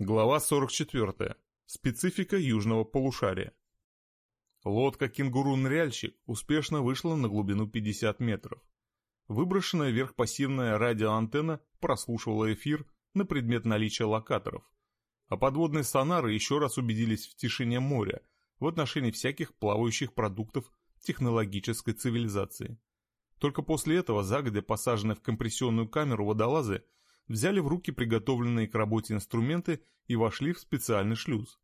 Глава 44. Специфика южного полушария. Лодка «Кенгуру-ныряльщик» успешно вышла на глубину 50 метров. Выброшенная вверх пассивная радиоантенна прослушивала эфир на предмет наличия локаторов, а подводные сонары еще раз убедились в тишине моря в отношении всяких плавающих продуктов технологической цивилизации. Только после этого загодя посаженные в компрессионную камеру водолазы – взяли в руки приготовленные к работе инструменты и вошли в специальный шлюз.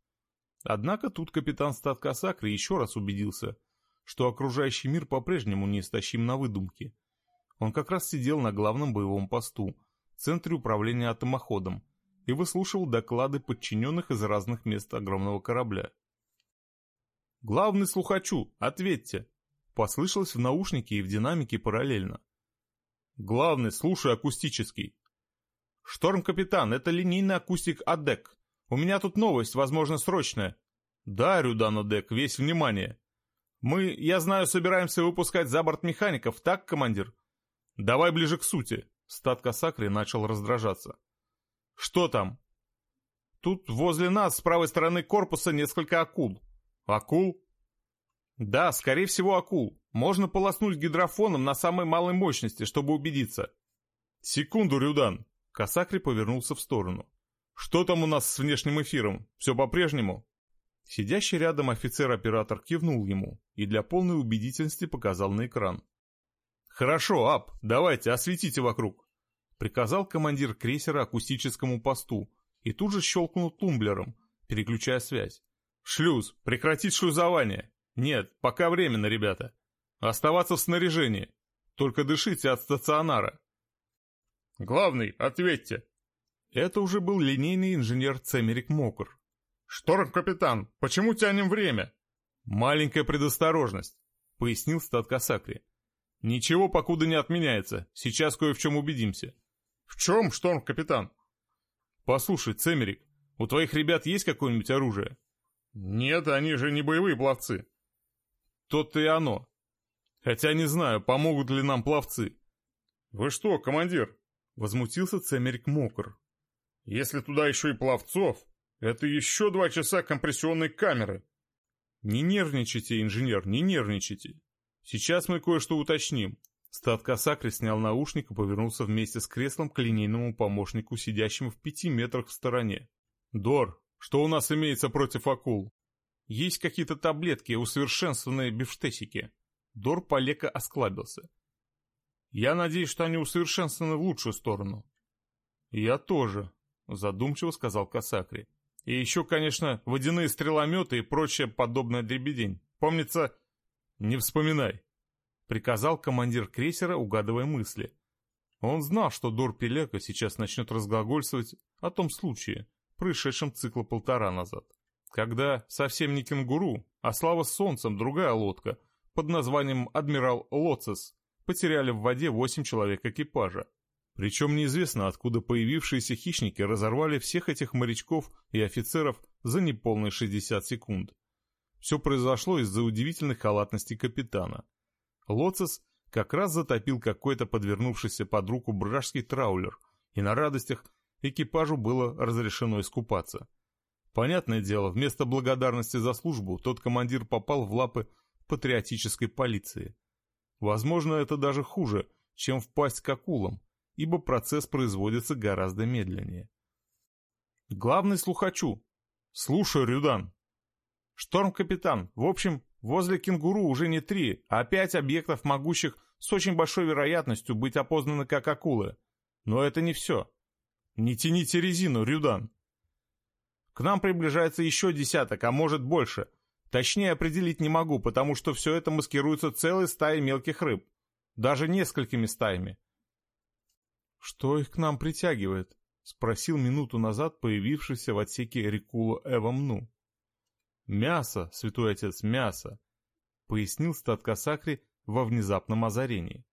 Однако тут капитан статка Сакри еще раз убедился, что окружающий мир по-прежнему неистощим на выдумки. Он как раз сидел на главном боевом посту, в центре управления атомоходом, и выслушивал доклады подчиненных из разных мест огромного корабля. «Главный слухачу, ответьте!» Послышалось в наушнике и в динамике параллельно. «Главный, слушай акустический!» «Шторм-капитан, это линейный акустик АДЕК. У меня тут новость, возможно, срочная». «Да, Рюдан АДЕК, весь внимание». «Мы, я знаю, собираемся выпускать за борт механиков, так, командир?» «Давай ближе к сути». Статка Сакри начал раздражаться. «Что там?» «Тут возле нас, с правой стороны корпуса, несколько акул». «Акул?» «Да, скорее всего, акул. Можно полоснуть гидрофоном на самой малой мощности, чтобы убедиться». «Секунду, Рюдан. Касакри повернулся в сторону. «Что там у нас с внешним эфиром? Все по-прежнему?» Сидящий рядом офицер-оператор кивнул ему и для полной убедительности показал на экран. «Хорошо, Ап, давайте, осветите вокруг», — приказал командир крейсера акустическому посту и тут же щелкнул тумблером, переключая связь. «Шлюз, прекратить шлюзование! Нет, пока временно, ребята. Оставаться в снаряжении. Только дышите от стационара. «Главный, ответьте!» Это уже был линейный инженер Цемерик Мокр. «Шторм-капитан, почему тянем время?» «Маленькая предосторожность», — пояснил стат Касакри. «Ничего покуда не отменяется. Сейчас кое в чем убедимся». «В чем, шторм-капитан?» «Послушай, Цемерик, у твоих ребят есть какое-нибудь оружие?» «Нет, они же не боевые пловцы». «То-то и оно. Хотя не знаю, помогут ли нам пловцы». «Вы что, командир, Возмутился Цемерик Мокр. «Если туда еще и пловцов, это еще два часа компрессионной камеры». «Не нервничайте, инженер, не нервничайте. Сейчас мы кое-что уточним». Стат Касакри снял наушник и повернулся вместе с креслом к линейному помощнику, сидящему в пяти метрах в стороне. «Дор, что у нас имеется против акул?» «Есть какие-то таблетки, усовершенствованные бифштесики». Дор полека осклабился. Я надеюсь, что они усовершенствованы в лучшую сторону. Я тоже, задумчиво сказал Касакри. И еще, конечно, водяные стрелометы и прочее подобное дребедень. Помнится, не вспоминай. Приказал командир крейсера, угадывая мысли. Он знал, что Дор Пелека сейчас начнет разглагольствовать о том случае, происшедшем цикла полтора назад. Когда совсем не кенгуру, а слава солнцем другая лодка под названием «Адмирал Лоцес» потеряли в воде восемь человек экипажа. Причем неизвестно, откуда появившиеся хищники разорвали всех этих морячков и офицеров за неполные 60 секунд. Все произошло из-за удивительной халатности капитана. Лоцес как раз затопил какой-то подвернувшийся под руку бражский траулер, и на радостях экипажу было разрешено искупаться. Понятное дело, вместо благодарности за службу тот командир попал в лапы патриотической полиции. Возможно, это даже хуже, чем впасть к акулам, ибо процесс производится гораздо медленнее. Главный слухачу. Слушаю, Рюдан. Шторм-капитан, в общем, возле кенгуру уже не три, а пять объектов, могущих с очень большой вероятностью быть опознаны как акулы. Но это не все. Не тяните резину, Рюдан. К нам приближается еще десяток, а может больше — Точнее определить не могу, потому что все это маскируется целой стаей мелких рыб. Даже несколькими стаями. «Что их к нам притягивает?» — спросил минуту назад появившийся в отсеке Рикула Эвамну. «Мясо, святой отец, мясо!» — пояснил статка Сакри во внезапном озарении.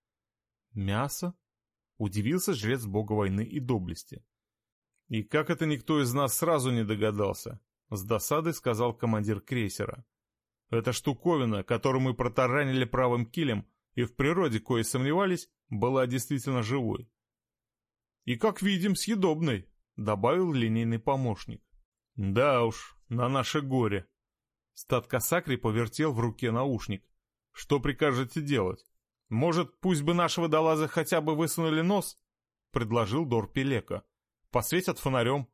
«Мясо?» — удивился жрец бога войны и доблести. «И как это никто из нас сразу не догадался?» — с досадой сказал командир крейсера. Эта штуковина, которую мы протаранили правым килем и в природе кое сомневались, была действительно живой. «И, как видим, съедобной», — добавил линейный помощник. Да уж, на наше горе. Стат Касакри повертел в руке наушник. Что прикажете делать? Может, пусть бы нашего водолаза хотя бы высунули нос? Предложил Дор Пелека. Посветят фонарем.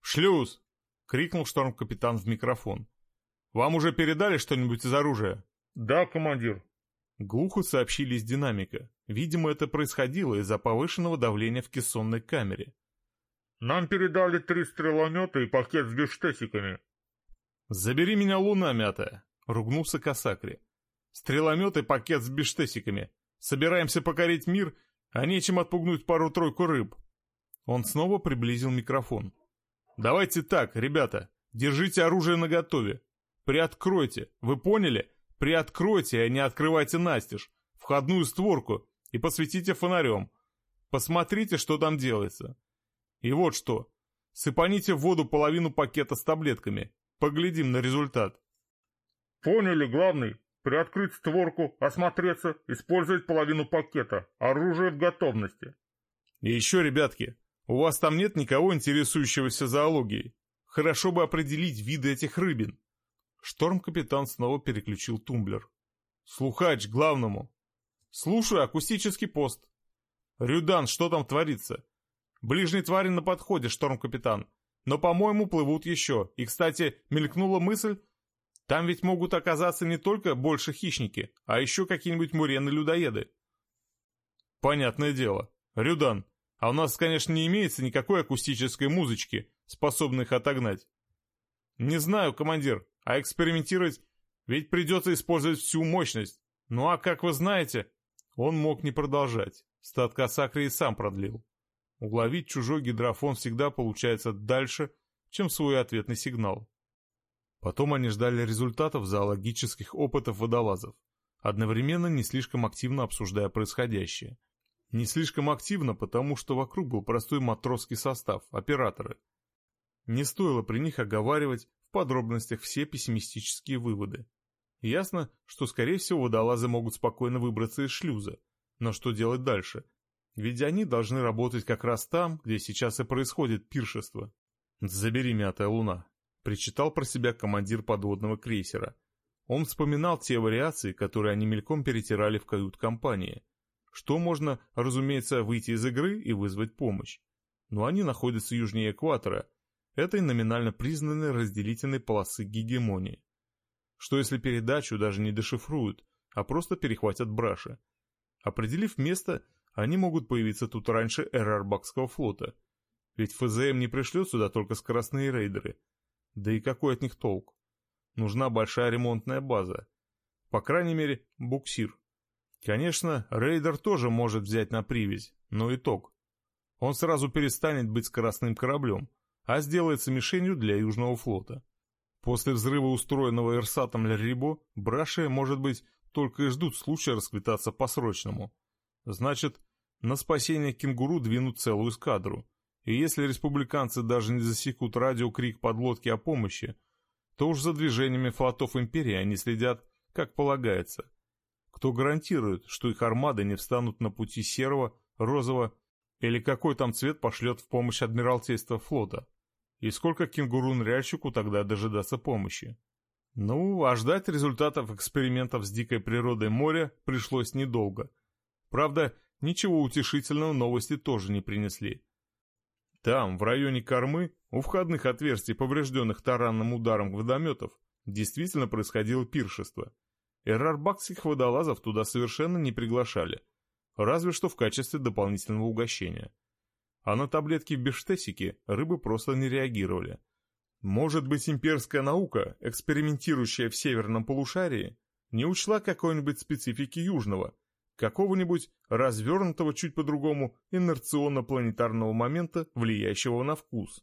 «Шлюз!» — крикнул шторм-капитан в микрофон. «Вам уже передали что-нибудь из оружия?» «Да, командир». Глухо сообщили из динамика. Видимо, это происходило из-за повышенного давления в кессонной камере. «Нам передали три стреломета и пакет с бештесиками». «Забери меня, луна мятая!» — ругнулся Касакри. «Стреломет и пакет с бештесиками. Собираемся покорить мир, а нечем отпугнуть пару-тройку рыб». Он снова приблизил микрофон. «Давайте так, ребята, держите оружие наготове. Приоткройте, вы поняли? Приоткройте, а не открывайте настежь, входную створку и посветите фонарем. Посмотрите, что там делается. И вот что. Сыпаните в воду половину пакета с таблетками. Поглядим на результат. Поняли, главный. Приоткрыть створку, осмотреться, использовать половину пакета. Оружие в готовности. И еще, ребятки, у вас там нет никого интересующегося зоологией. Хорошо бы определить виды этих рыбин. Шторм-капитан снова переключил тумблер. «Слухач, главному!» «Слушаю, акустический пост!» «Рюдан, что там творится?» «Ближние твари на подходе, шторм-капитан. Но, по-моему, плывут еще. И, кстати, мелькнула мысль, там ведь могут оказаться не только больше хищники, а еще какие-нибудь мурены-людоеды». «Понятное дело. Рюдан, а у нас, конечно, не имеется никакой акустической музычки, способной их отогнать». «Не знаю, командир. А экспериментировать ведь придется использовать всю мощность. Ну а как вы знаете, он мог не продолжать. Статка Сакри и сам продлил. Уловить чужой гидрофон всегда получается дальше, чем свой ответный сигнал. Потом они ждали результатов зоологических опытов водолазов, одновременно не слишком активно обсуждая происходящее. Не слишком активно, потому что вокруг был простой матросский состав, операторы. Не стоило при них оговаривать в подробностях все пессимистические выводы. Ясно, что, скорее всего, водолазы могут спокойно выбраться из шлюза. Но что делать дальше? Ведь они должны работать как раз там, где сейчас и происходит пиршество. «Забери, мятая луна», — причитал про себя командир подводного крейсера. Он вспоминал те вариации, которые они мельком перетирали в кают-компании. Что можно, разумеется, выйти из игры и вызвать помощь. Но они находятся южнее экватора, этой номинально признанной разделительной полосы гегемонии. Что если передачу даже не дешифруют, а просто перехватят браши? Определив место, они могут появиться тут раньше эры Арбакского флота. Ведь ФЗМ не пришлет сюда только скоростные рейдеры. Да и какой от них толк? Нужна большая ремонтная база. По крайней мере, буксир. Конечно, рейдер тоже может взять на привязь, но итог. Он сразу перестанет быть скоростным кораблем, а сделается мишенью для Южного флота. После взрыва, устроенного Ирсатом Лярибо, браши, может быть, только и ждут случая расквитаться по-срочному. Значит, на спасение кенгуру двинут целую эскадру. И если республиканцы даже не засекут радиокрик подлодки о помощи, то уж за движениями флотов Империи они следят, как полагается. Кто гарантирует, что их армады не встанут на пути серого, розового или какой там цвет пошлет в помощь Адмиралтейство флота? И сколько кенгуру-ныряльщику тогда дожидаться помощи? Ну, а ждать результатов экспериментов с дикой природой моря пришлось недолго. Правда, ничего утешительного новости тоже не принесли. Там, в районе кормы, у входных отверстий, поврежденных таранным ударом водометов, действительно происходило пиршество. Эрарбакских водолазов туда совершенно не приглашали, разве что в качестве дополнительного угощения. А на таблетки в бифштесике рыбы просто не реагировали. Может быть, имперская наука, экспериментирующая в северном полушарии, не учла какой-нибудь специфики южного, какого-нибудь развернутого чуть по-другому инерционно-планетарного момента, влияющего на вкус.